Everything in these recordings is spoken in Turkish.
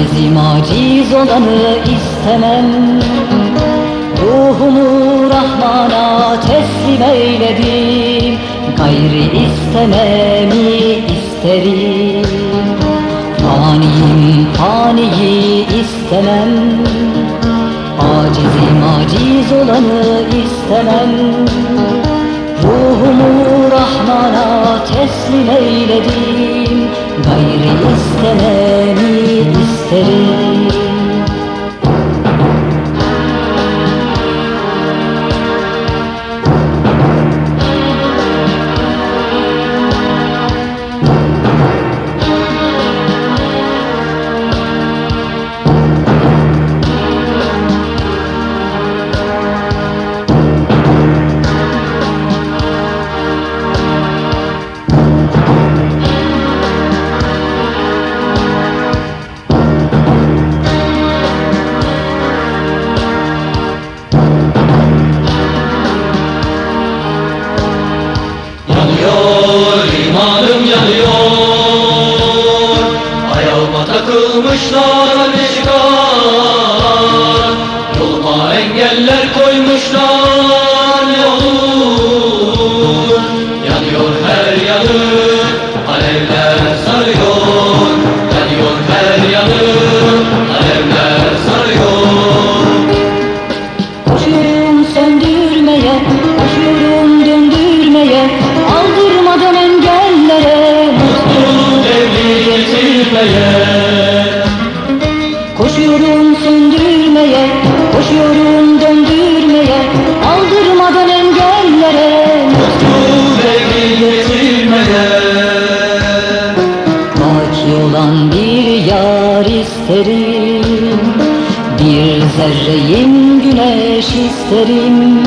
Acizim aciz olanı istemem. Ruhumu Rahman'a teslim eyledim. Gayri istememi isterim. Faniyim faniyi istemem. Acizim aciz olanı istemem. Ruhumu Rahman'a teslim eyledim. Gayri istememi isterim takılmışlar çıkar Yoluma engeller koymuşlar bir yar isterim Bir zerreyim güneş isterim.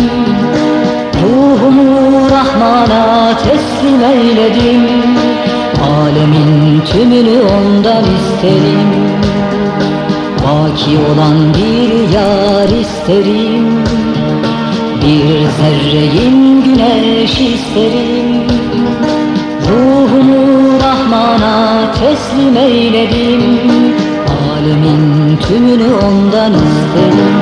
Ruhumu Rahman'a teslim eyledim Alemin tümünü ondan isterim. Baki olan bir yar isterim Bir zerreyim güneş isterim teslim eyledim. Alemin tümünü ondan istedim